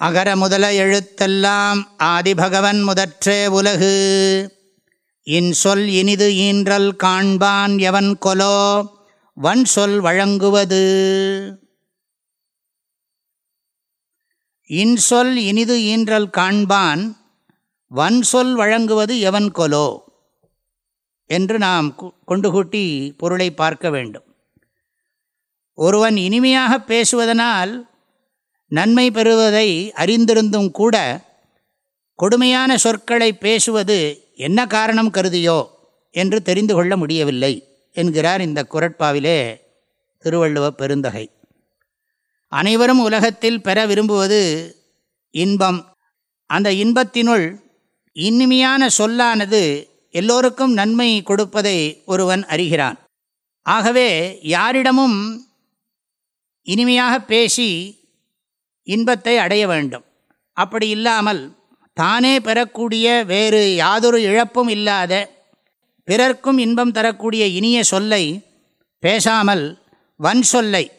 அகர முதல எழுத்தெல்லாம் ஆதிபகவன் முதற்றே உலகு. இன்சொல் இனிது ஈன்றல் காண்பான் எவன் கொலோ வன் சொல் வழங்குவது. இன்சொல் இனிது ஈன்றல் காண்பான் வன் சொல் வழங்குவது எவன் கொலோ என்று நாம் கொண்டு கூட்டி பொருளை பார்க்க வேண்டும். ஒருவன் இனிமையாக பேசுவதனால் நன்மை பெறுவதை அறிந்திருந்தும் கூட கொடுமையான சொற்களை பேசுவது என்ன காரணம் கருதியோ என்று தெரிந்து கொள்ள முடியவில்லை என்கிறார் இந்த குரட்பாவிலே திருவள்ளுவ பெருந்தகை. அனைவரும் உலகத்தில் பெற விரும்புவது இன்பம். அந்த இன்பத்தினுள் இனிமையான சொல்லானது எல்லோருக்கும் நன்மை கொடுப்பதை ஒருவன் அறிகிறான். ஆகவே யாரிடமும் இனிமையாக பேசி இன்பத்தை அடைய வேண்டும். அப்படி இல்லாமல் தானே பெறக்கூடிய வேறு யாதொரு இழப்பும் இல்லாத பிறர்க்கும் இன்பம் தரக்கூடிய இனிய சொல்லை பேசாமல் வன் சொல்லை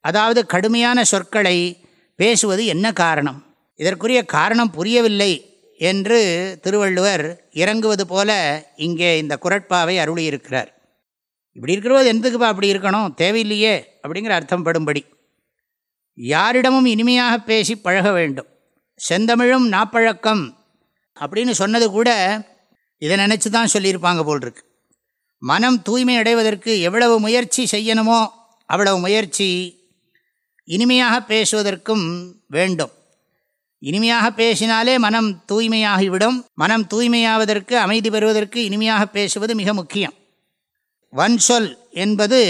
அதாவது கடுமையான சொற்களை பேசுவது என்ன காரணம்? இதற்குரிய காரணம் புரியவில்லை என்று திருவள்ளுவர் இறங்குவது போல இங்கே இந்த குரட்பாவை அருளியிருக்கிறார். இப்படி இருக்கிறபோது எந்தக்குப்பா அப்படி இருக்கணும்? தேவையில்லையே அப்படிங்கிற அர்த்தம் படும்படி. யாரிடமும் இனிமையாக பேசி பழக வேண்டும். செந்தமிழும் நாப்பழக்கம் அப்படின்னு சொன்னது கூட இதை நினச்சி தான் சொல்லியிருப்பாங்க போல் இருக்கு மனம் தூய்மை அடைவதற்கு எவ்வளவு முயற்சி செய்யணுமோ அவ்வளவு முயற்சி இனிமையாக பேசுவதற்கும் வேண்டும். இனிமையாக பேசினாலே மனம் தூய்மையாகிவிடும். மனம் தூய்மையாவதற்கு அமைதி பெறுவதற்கு இனிமையாக பேசுவது மிக முக்கியம். வன் சொல் என்பது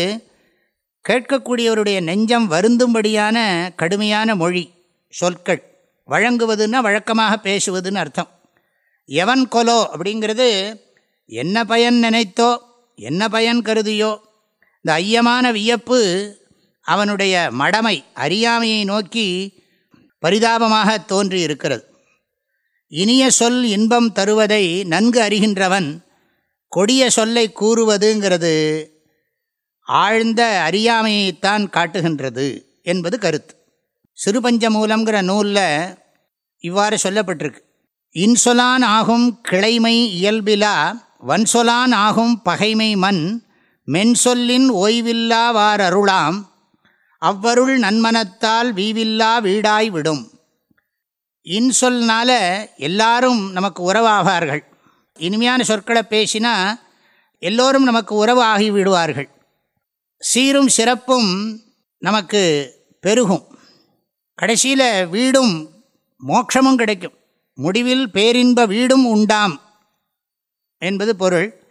கேட்கக்கூடியவருடைய நெஞ்சம் வருந்தும்படியான கடுமையான மொழி சொற்கள். வழங்குவதுன்னா வழக்கமாக பேசுவதுன்னு அர்த்தம். எவன் கொலோ அப்படிங்கிறது என்ன பயன் நினைத்தோ என்ன பயன் கருதியோ இந்த ஐயமான வியப்பு அவனுடைய மடமை அறியாமையை நோக்கி பரிதாபமாக தோன்றி இருக்கிறது. இனிய சொல் இன்பம் தருவதை நன்கு அறிகின்றவன் கொடிய சொல்லை கூறுவதுங்கிறது ஆழ்ந்த அறியாமையைத்தான் காட்டுகின்றது என்பது கருத்து. சிறுபஞ்சமூலங்கிற நூலில் இவ்வாறு சொல்லப்பட்டிருக்கு. இன்சொலான் ஆகும் கிளைமை இயல்பிலா வன்சொலான் ஆகும் பகைமை மண் மென்சொல்லின் ஓய்வில்லாவார் அருளாம் அவ்வருள் நன்மனத்தால் வீவில்லா வீடாய் விடும். இன்சொல்னால எல்லாரும் நமக்கு உறவாவார்கள். இனிமையான சொற்களை பேசினா எல்லோரும் நமக்கு உறவு ஆகி விடுவார்கள். சீரும் சிறப்பும் நமக்கு பெருகும். கடைசியில் வீடும் மோட்சமும் கிடைக்கும். முடிவில் பேரின்ப வீடும் உண்டாம் என்பது பொருள்.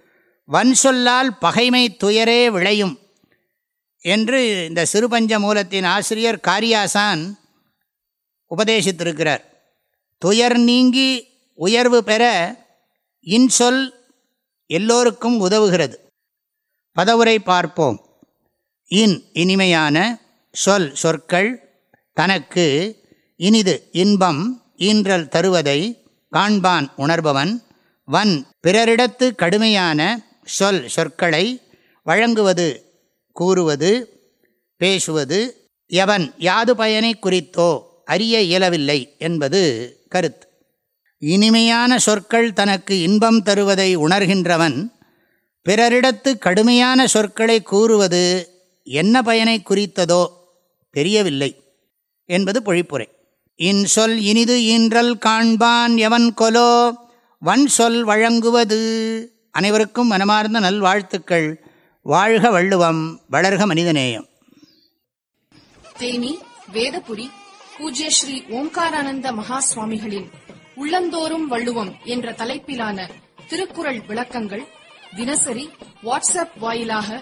வன் சொல்லால் பகைமை துயரே விளையும் என்று இந்த சிறுபஞ்ச மூலத்தின் ஆசிரியர் காரியாசான் உபதேசித்திருக்கிறார். துயர் நீங்கி உயர்வு பெற இன்சொல் எல்லோருக்கும் உதவுகிறது. பதவுரை பார்ப்போம். இன் இனிமையான சொல் சொற்கள் தனக்கு இனிது இன்பம் ஈன்றல் தருவதை காண்பான் உணர்பவன். வன் பிறரிடத்து கடுமையான சொல் சொற்களை வழங்குவது கூறுவது பேசுவது எவன் யாது பயனை குறித்தோ அறிய இயலவில்லை என்பது கருத்து. இனிமையான சொற்கள் தனக்கு இன்பம் தருவதை உணர்கின்றவன் பிறரிடத்து கடுமையான சொற்களை கூறுவது என்ன பயனை குறித்ததோ தெரியவில்லை என்பது பொழிப்புரை. இன்சொல் இனிது ஈன்றல் காண்பான் எவன் கொலோ வன் சொல் வழங்குவது. அனைவருக்கும் மனமார்ந்த நல்வாழ்த்துக்கள். வாழ்க வள்ளுவம் வளர்க மனிதநேயம். தேனி வேதபுரி பூஜ்ய ஸ்ரீ ஓம்காரானந்த மகா சுவாமிகளின் உள்ளந்தோறும் வள்ளுவம் என்ற தலைப்பிலான திருக்குறள் விளக்கங்கள் தினசரி வாட்ஸ்அப் வாயிலாக